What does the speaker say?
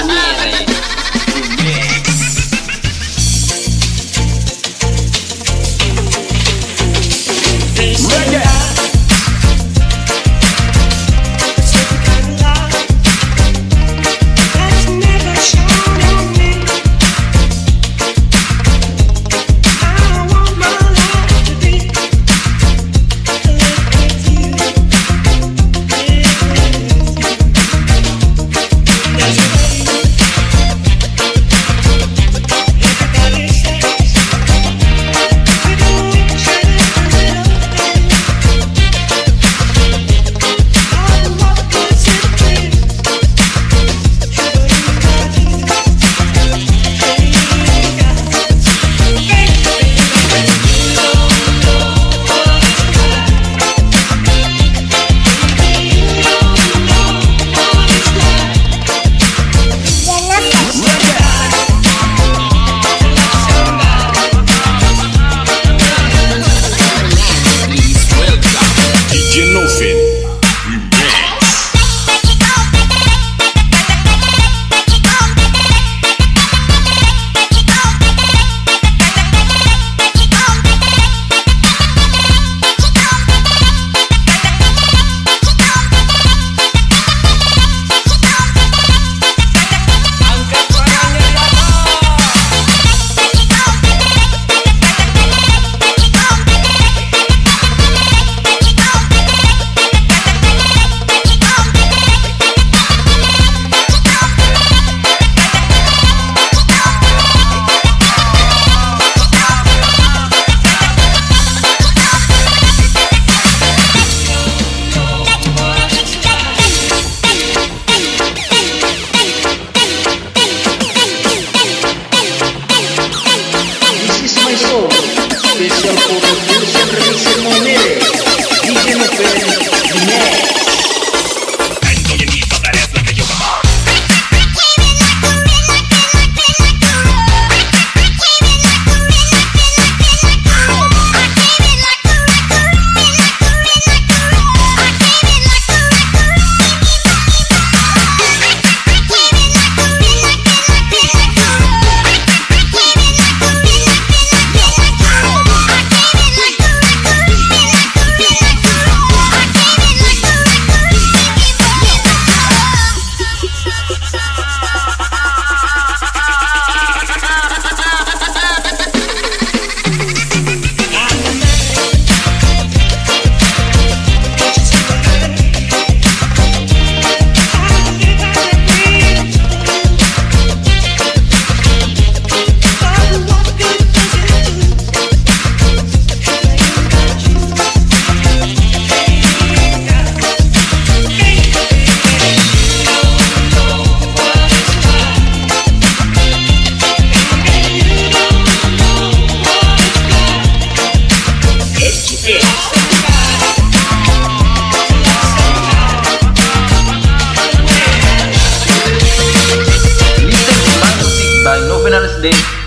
Amen. Birthday